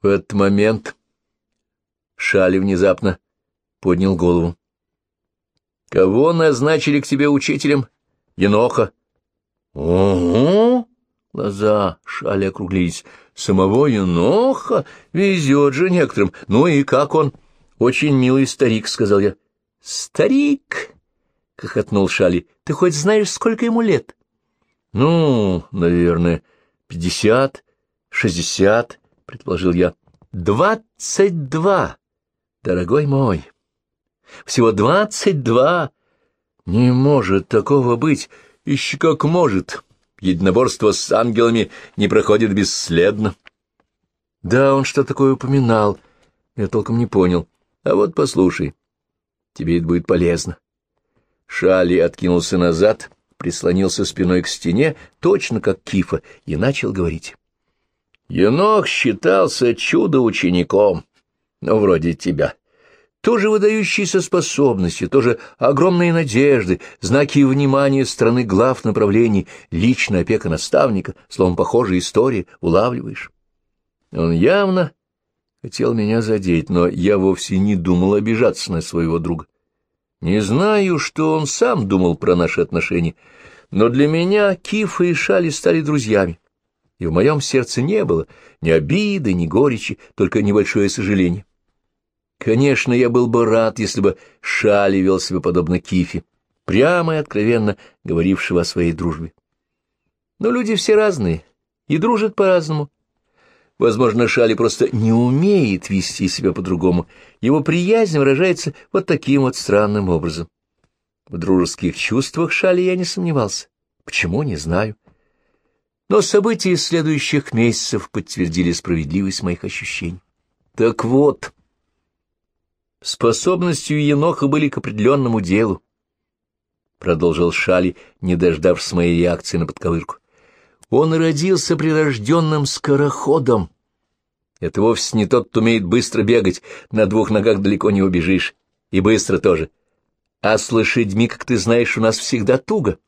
В этот момент Шали внезапно поднял голову. — Кого назначили к тебе учителем? Еноха. — Ого! Глаза Шали округлились. — Самого Еноха? Везет же некоторым. Ну и как он? — Очень милый старик, — сказал я. — Старик! — хохотнул Шали. — Ты хоть знаешь, сколько ему лет? — Ну, наверное, пятьдесят, шестьдесят, — предположил я. — Двадцать два, дорогой мой. Всего двадцать два. Не может такого быть. Еще как может. Единоборство с ангелами не проходит бесследно. Да, он что такое упоминал. Я толком не понял. А вот послушай. Тебе это будет полезно. Шали откинулся назад, прислонился спиной к стене, точно как Кифа, и начал говорить. Енох считался чудо-учеником, ну, вроде тебя тоже выдающиеся способности, тоже огромные надежды, знаки внимания страны глав направлений, личная опека наставника, словом, похожая история, улавливаешь. Он явно хотел меня задеть, но я вовсе не думал обижаться на своего друга. Не знаю, что он сам думал про наши отношения, но для меня Кифа и Шали стали друзьями, и в моем сердце не было ни обиды, ни горечи, только небольшое сожаление. Конечно, я был бы рад, если бы Шали вел себя подобно Кифе, прямо и откровенно говорившего о своей дружбе. Но люди все разные и дружат по-разному. Возможно, Шали просто не умеет вести себя по-другому. Его приязнь выражается вот таким вот странным образом. В дружеских чувствах Шали я не сомневался. Почему, не знаю. Но события следующих месяцев подтвердили справедливость моих ощущений. Так вот... Способностью Еноха были к определенному делу, — продолжил Шали, не дождавшись моей реакции на подковырку. Он родился прирожденным скороходом. Это вовсе не тот, кто умеет быстро бегать, на двух ногах далеко не убежишь, и быстро тоже. А с лошадьми, как ты знаешь, у нас всегда туго.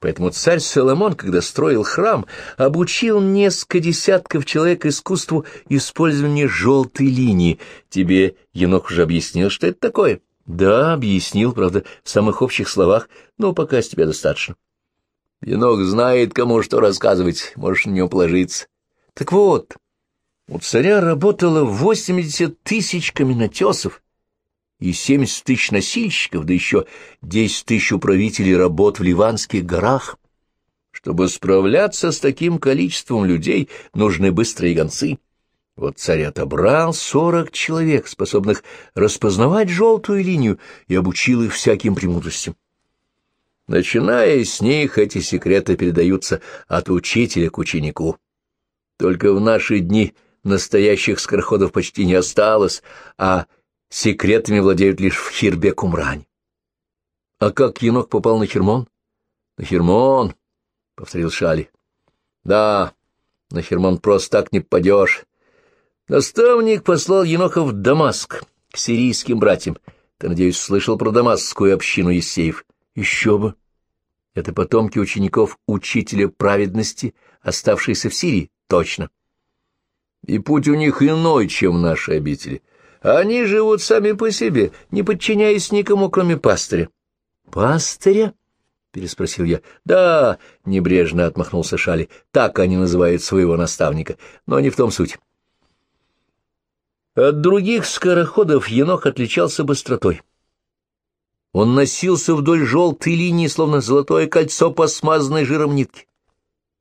Поэтому царь Соломон, когда строил храм, обучил несколько десятков человек искусству использования желтой линии. Тебе Енох уже объяснил, что это такое? Да, объяснил, правда, в самых общих словах, но пока с тебя достаточно. Енох знает, кому что рассказывать, можешь на него положиться. Так вот, у царя работало восемьдесят тысяч каменотесов, и семьдесят тысяч носильщиков, да еще десять тысяч управителей работ в Ливанских горах. Чтобы справляться с таким количеством людей, нужны быстрые гонцы. Вот царь отобрал сорок человек, способных распознавать желтую линию, и обучил их всяким премудростям. Начиная с них, эти секреты передаются от учителя к ученику. Только в наши дни настоящих скороходов почти не осталось, а секретами владеют лишь в Хирбе-Кумрань. — А как енох попал на Хермон? — На Хермон, — повторил Шали. — Да, на Хермон просто так не попадешь. Наставник послал еноха в Дамаск, к сирийским братьям. Ты, надеюсь, слышал про дамасскую общину Есеев? — Еще бы. Это потомки учеников учителя праведности, оставшиеся в Сирии, точно. И путь у них иной, чем в нашей обители. Они живут сами по себе, не подчиняясь никому, кроме пастыря. — Пастыря? — переспросил я. — Да, — небрежно отмахнулся Шали, — так они называют своего наставника, но не в том суть. От других скороходов енох отличался быстротой. Он носился вдоль желтой линии, словно золотое кольцо по смазанной жиром нитке.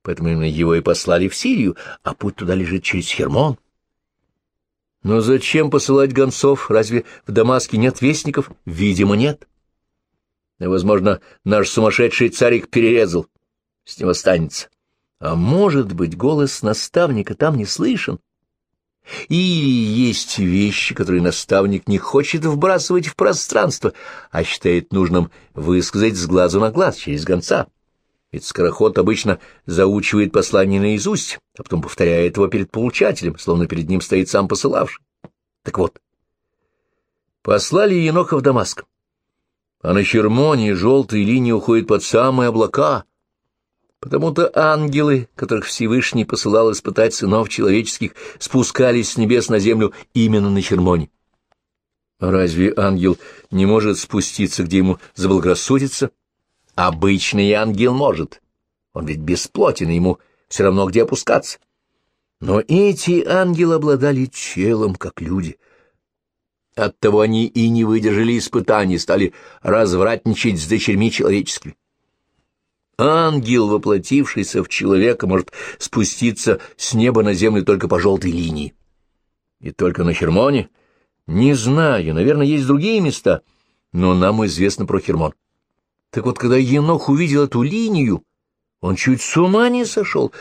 Поэтому именно его и послали в Сирию, а путь туда лежит через Хермон. Но зачем посылать гонцов? Разве в Дамаске нет вестников? Видимо, нет. И, возможно, наш сумасшедший царик перерезал. С ним останется. А может быть, голос наставника там не слышен? Или есть вещи, которые наставник не хочет вбрасывать в пространство, а считает нужным высказать с глазу на глаз через гонца. Ведь скороход обычно заучивает послание наизусть, а потом повторяет его перед получателем, словно перед ним стоит сам посылавший. Так вот, послали Еноха в Дамаск, а на Хермоне желтые линии уходят под самые облака. Потому-то ангелы, которых Всевышний посылал испытать сынов человеческих, спускались с небес на землю именно на Чермоне. Разве ангел не может спуститься, где ему заблагорассудится? Обычный ангел может. Он ведь бесплотен, ему все равно где опускаться. Но эти ангелы обладали телом, как люди. Оттого они и не выдержали испытаний, стали развратничать с дочерьми человеческими. Ангел, воплотившийся в человека, может спуститься с неба на землю только по желтой линии. И только на Хермоне? Не знаю, наверное, есть другие места, но нам известно про Хермон. Так вот, когда Енох увидел эту линию, он чуть с ума не сошел.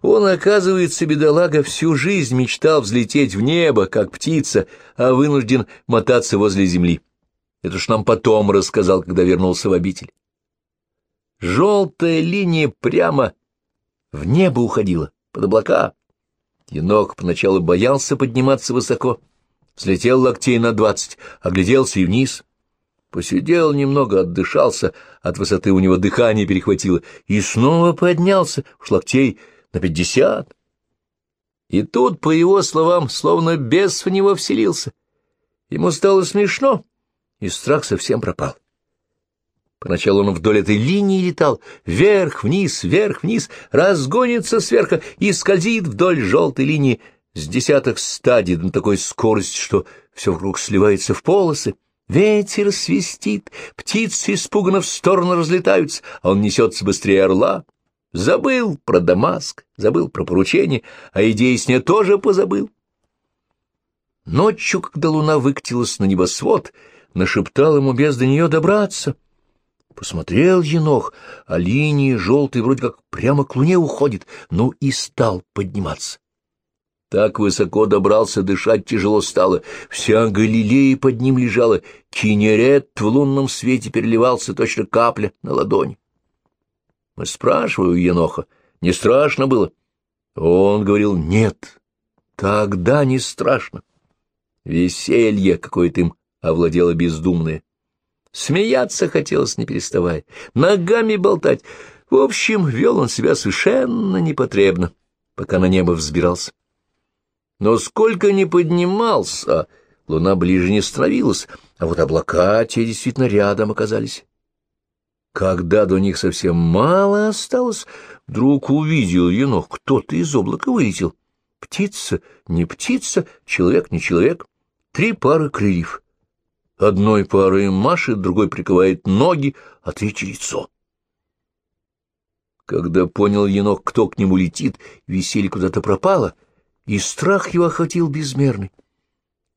Он, оказывается, бедолага, всю жизнь мечтал взлететь в небо, как птица, а вынужден мотаться возле земли. Это ж нам потом рассказал, когда вернулся в обитель. Желтая линия прямо в небо уходила, под облака. Енох поначалу боялся подниматься высоко, взлетел локтей на двадцать, огляделся и вниз. Посидел немного, отдышался, от высоты у него дыхание перехватило, и снова поднялся, уж локтей на пятьдесят. И тут, по его словам, словно бес в него вселился. Ему стало смешно, и страх совсем пропал. Поначалу он вдоль этой линии летал, вверх-вниз, вверх-вниз, разгонится сверху и скользит вдоль желтой линии с десяток стадий на такой скорости, что все вокруг сливается в полосы. Ветер свистит, птицы испуганно в сторону разлетаются, а он несется быстрее орла. Забыл про Дамаск, забыл про поручение, а идеи с ней тоже позабыл. Ночью, когда луна выкатилась на небосвод, нашептал ему без до нее добраться — Посмотрел енох, а линии желтые вроде как прямо к луне уходит, ну и стал подниматься. Так высоко добрался, дышать тяжело стало, вся Галилея под ним лежала, кинерет в лунном свете переливался точно капля на ладони. Мы спрашиваю Еноха, не страшно было? Он говорил, нет, тогда не страшно. Веселье какое-то им овладело бездумное. Смеяться хотелось, не переставая, ногами болтать. В общем, вел он себя совершенно непотребно, пока на небо взбирался. Но сколько ни поднимался, луна ближе не становилась, а вот облака те действительно рядом оказались. Когда до них совсем мало осталось, вдруг увидел енох, кто-то из облака вылетел. Птица, не птица, человек, не человек, три пары крыльев — Одной парой машет, другой приковает ноги, а третий — лицо. Когда понял енок, кто к нему летит, веселье куда-то пропало, и страх его охватил безмерный.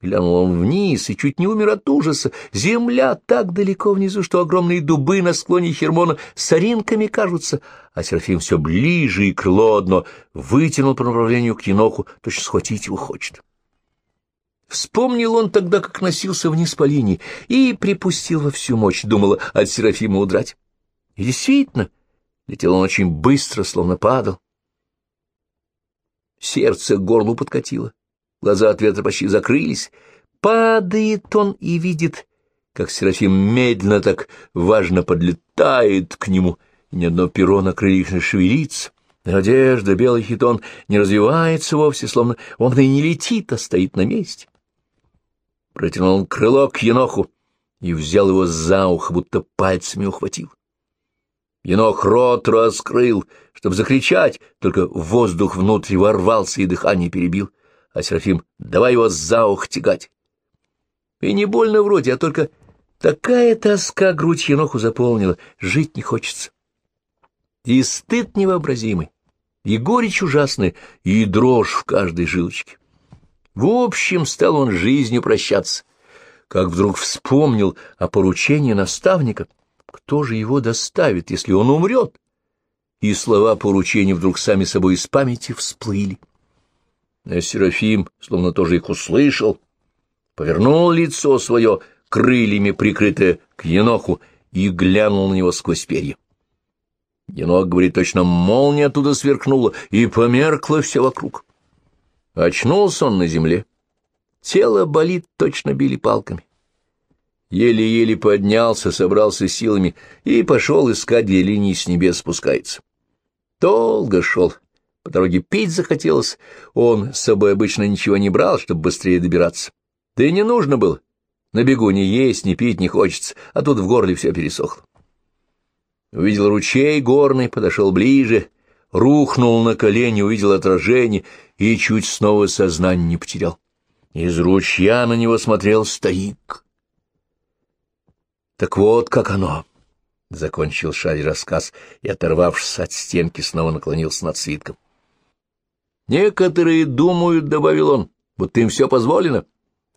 Глянул он вниз и чуть не умер от ужаса. Земля так далеко внизу, что огромные дубы на склоне Хермона соринками кажутся, а Серафим все ближе, и крыло одно вытянул по направлению к еноху, точно схватить его хочет. Вспомнил он тогда, как носился вниз по линии, и припустил во всю мощь, думала от Серафима удрать. И действительно, летел он очень быстро, словно падал. Сердце к горлу подкатило, глаза от ветра почти закрылись. Падает он и видит, как Серафим медленно так важно подлетает к нему, ни одно перо на крыльях не шевелится. Одежда, белый хитон не развивается вовсе, словно он и не летит, а стоит на месте протянул крыло к еноху и взял его за ухо, будто пальцами ухватил. Енох рот раскрыл, чтобы закричать, только воздух внутрь ворвался и дыхание перебил, а Серафим давай его за ухо тягать. И не больно вроде, а только такая тоска грудь еноху заполнила, жить не хочется. И стыд невообразимый, и горечь ужасная, и дрожь в каждой жилочке. В общем, стал он жизнью прощаться, как вдруг вспомнил о поручении наставника. Кто же его доставит, если он умрет? И слова поручения вдруг сами собой из памяти всплыли. А Серафим, словно тоже их услышал, повернул лицо свое, крыльями прикрытое к еноху, и глянул на него сквозь перья. Енох, говорит, точно молния оттуда сверкнула, и померкло все вокруг. Очнулся он на земле. Тело болит, точно били палками. Еле-еле поднялся, собрался силами и пошел искать, где линии с небес спускается. Долго шел. По дороге пить захотелось. Он с собой обычно ничего не брал, чтобы быстрее добираться. Да и не нужно было. На бегу ни есть, ни пить не хочется, а тут в горле все пересохло. Увидел ручей горный, подошел ближе, рухнул на колени, увидел отражение и чуть снова сознание не потерял. Из ручья на него смотрел старик. Так вот как оно. — закончил Шарь рассказ и, оторвавшись от стенки, снова наклонился над свитком. — Некоторые думают, — добавил он, — будто им все позволено.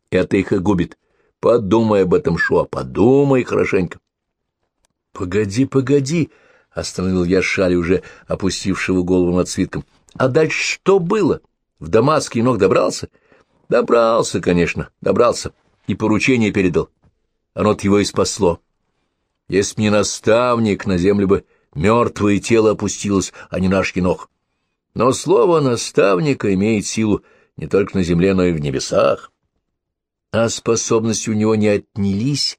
Это их и губит. Подумай об этом, Шуа, подумай хорошенько. — Погоди, погоди, — остановил я Шали, уже опустившего голову над свитком. — А дальше что было? В Дамаск енох добрался? — Добрался, конечно, добрался. И поручение передал. Оно-то его и спасло. — если б не наставник, на землю бы мертвое тело опустилось, а не наш енох. Но слово наставника имеет силу не только на земле, но и в небесах. А способности у него не отнялись?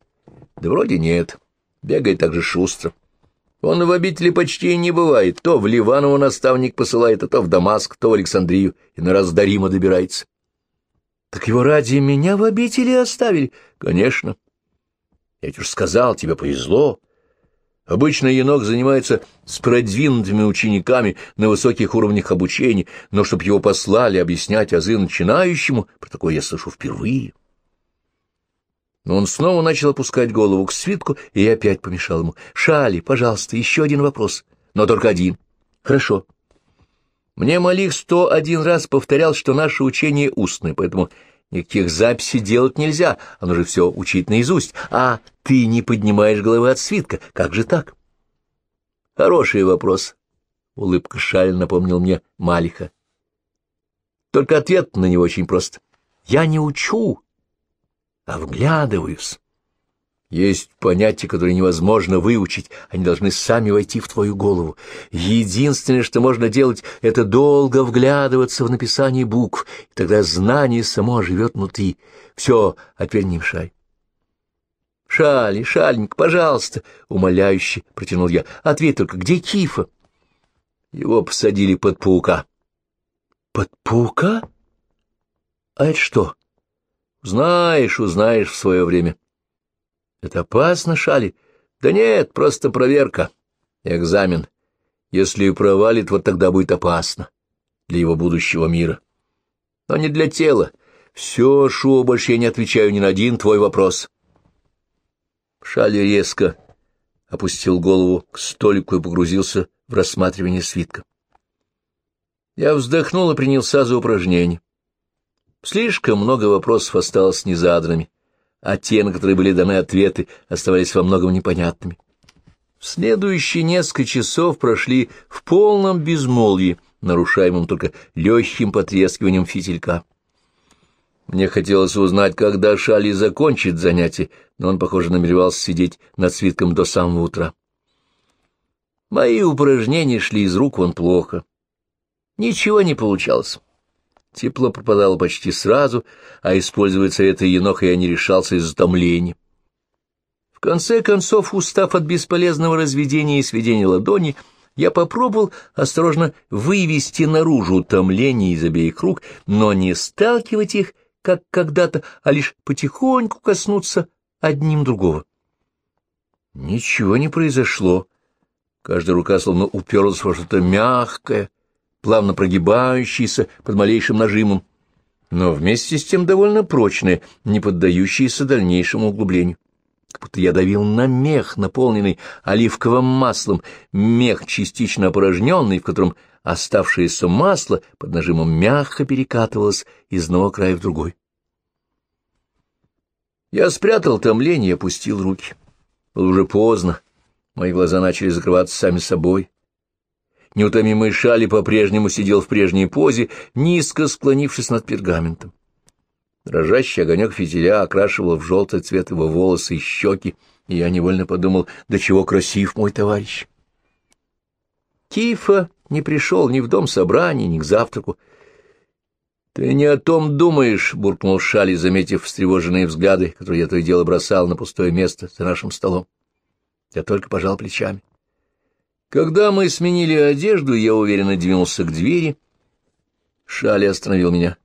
Да вроде нет. Бегает так же шустро. Он в обители почти не бывает. То в Ливан его наставник посылает, а то в Дамаск, то в Александрию, и на раз до Рима добирается. Так его ради меня в обители оставили? Конечно. Я ведь уж сказал, тебе повезло. Обычно енок занимается с продвинутыми учениками на высоких уровнях обучения, но чтоб его послали объяснять азы начинающему, про такое я слышу впервые. Но он снова начал опускать голову к свитку, и я опять помешал ему. «Шали, пожалуйста, еще один вопрос, но только один». «Хорошо». Мне Малих сто один раз повторял, что наше учение устное, поэтому Никаких записей делать нельзя, оно же все учить наизусть. А ты не поднимаешь головы от свитка. Как же так? Хороший вопрос. Улыбка Шаль напомнил мне Малиха. Только ответ на него очень прост. Я не учу, а вглядываюсь. Есть понятия, которые невозможно выучить, они должны сами войти в твою голову. Единственное, что можно делать, это долго вглядываться в написание букв, и тогда знание само живет внутри. Все, а теперь не мешай. «Шали, шальник, пожалуйста!» — умоляюще протянул я. «Ответь только, где Кифа?» Его посадили под паука. «Под паука? А это что?» «Знаешь, узнаешь в свое время». Это опасно, Шали? Да нет, просто проверка. Экзамен. Если провалит, вот тогда будет опасно. Для его будущего мира. Но не для тела. Все, Шуо, больше я не отвечаю ни на один твой вопрос. Шали резко опустил голову к столику и погрузился в рассматривание свитка. Я вздохнул и принялся за упражнение. Слишком много вопросов осталось незаданными а те, на которые были даны ответы, оставались во многом непонятными. Следующие несколько часов прошли в полном безмолвии, нарушаемом только легким потрескиванием фитилька. Мне хотелось узнать, когда Шали закончит занятие, но он, похоже, намеревался сидеть над свитком до самого утра. Мои упражнения шли из рук вон плохо. Ничего не получалось. Тепло пропадало почти сразу, а использовать советы еноха я не решался из-за томления. В конце концов, устав от бесполезного разведения и сведения ладони, я попробовал осторожно вывести наружу томление из обеих рук, но не сталкивать их, как когда-то, а лишь потихоньку коснуться одним другого. Ничего не произошло. Каждая рука словно уперлась во что-то мягкое, плавно прогибающиеся под малейшим нажимом, но вместе с тем довольно прочные, не поддающиеся дальнейшему углублению. Как будто я давил на мех, наполненный оливковым маслом, мех частично опорожненный, в котором оставшееся масло под нажимом мягко перекатывалось из одного края в другой. Я спрятал томление и опустил руки. Было уже поздно. Мои глаза начали закрываться сами собой. Неутомимый Шали по-прежнему сидел в прежней позе, низко склонившись над пергаментом. Дрожащий огонек фитиля окрашивал в желтый цвет его волосы и щеки, и я невольно подумал, до чего красив мой товарищ. Кифа не пришел ни в дом собраний, ни к завтраку. — Ты не о том думаешь, — буркнул Шали, заметив встревоженные взгляды, которые я то и дело бросал на пустое место за нашим столом. Я только пожал плечами. — Когда мы сменили одежду, я уверенно двинулся к двери. Шали остановил меня.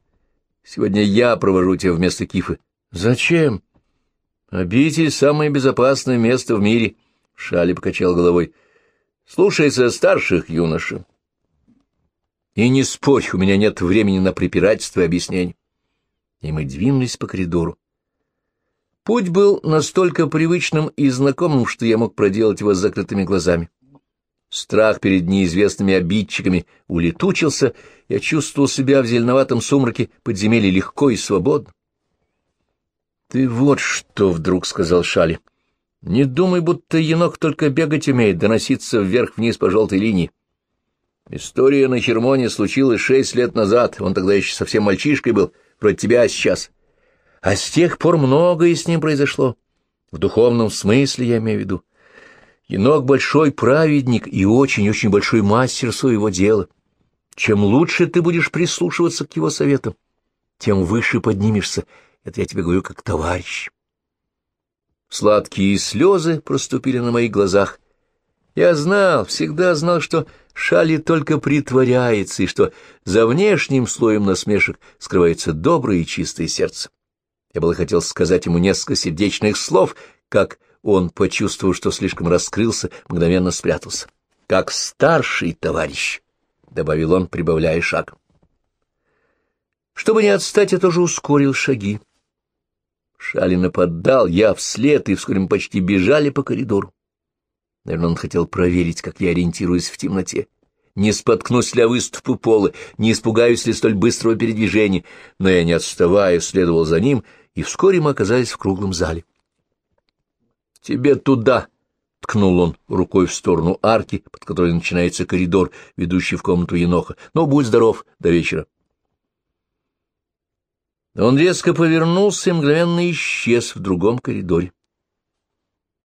Сегодня я провожу тебя вместо Кифы. Зачем? Обитель — самое безопасное место в мире. Шали покачал головой. Слушайся старших, юноша. И не спорь, у меня нет времени на препирательство и объяснение. И мы двинулись по коридору. Путь был настолько привычным и знакомым, что я мог проделать его с закрытыми глазами. Страх перед неизвестными обидчиками улетучился, я чувствовал себя в зеленоватом сумраке подземелья легко и свободно. — Ты вот что вдруг, — сказал Шали. — Не думай, будто енот только бегать умеет, доноситься вверх-вниз по желтой линии. История на Чермоне случилась шесть лет назад, он тогда еще совсем мальчишкой был, вроде тебя сейчас. А с тех пор многое с ним произошло. В духовном смысле я имею в виду. Енок — большой праведник и очень-очень большой мастер своего дела. Чем лучше ты будешь прислушиваться к его советам, тем выше поднимешься. Это я тебе говорю как товарищ. Сладкие слезы проступили на моих глазах. Я знал, всегда знал, что Шали только притворяется, и что за внешним слоем насмешек скрывается доброе и чистое сердце. Я было хотел сказать ему несколько сердечных слов, как он, почувствовав, что слишком раскрылся, мгновенно спрятался. «Как старший товарищ», — добавил он, прибавляя шаг. Чтобы не отстать, я тоже ускорил шаги. Шалина поддал, я вслед, и вскоре мы почти бежали по коридору. Наверное, он хотел проверить, как я ориентируюсь в темноте. Не споткнусь ли о выступы пола, не испугаюсь ли столь быстрого передвижения, но я, не отставая, следовал за ним, и вскоре мы оказались в круглом зале. — Тебе туда! — ткнул он рукой в сторону арки, под которой начинается коридор, ведущий в комнату еноха. — Ну, будь здоров, до вечера. Он резко повернулся и мгновенно исчез в другом коридоре.